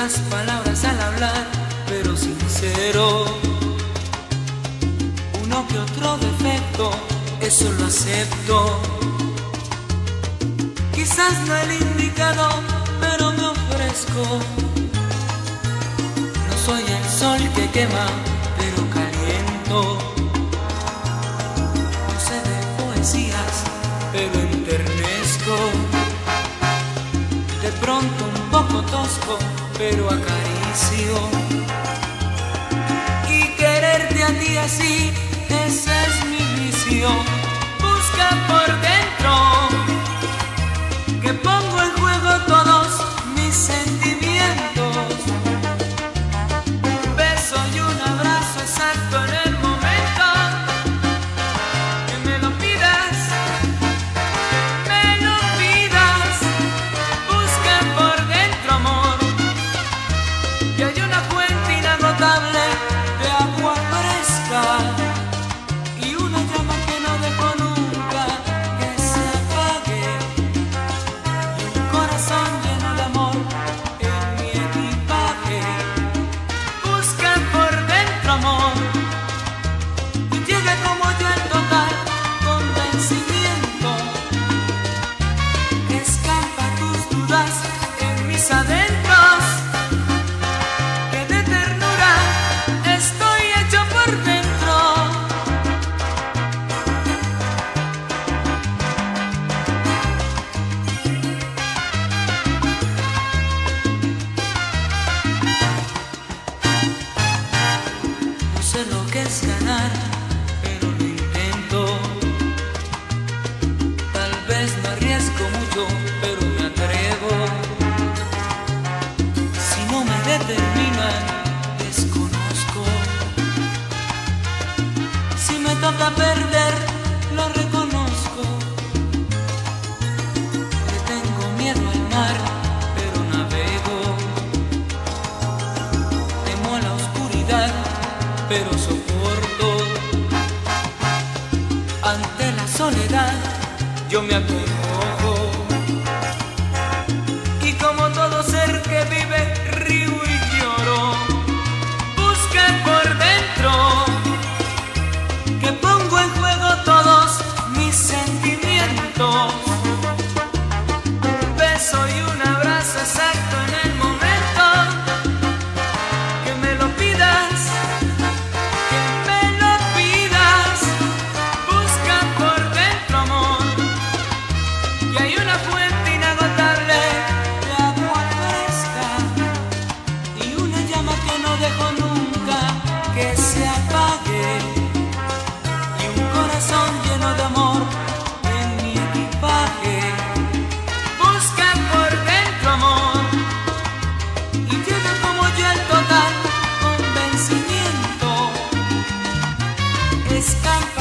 pocas palabras al hablar, pero sincero. Uno que otro defecto, eso lo acepto. Quizás no el indicado, pero me ofrezco. No soy el sol que quema, pero caliento. No sé de poesía pero acaricio. Y quererte a ti así, esa es mi vicio. Busca por qué. pero soporto. Ante la soledad yo me acuerdo. is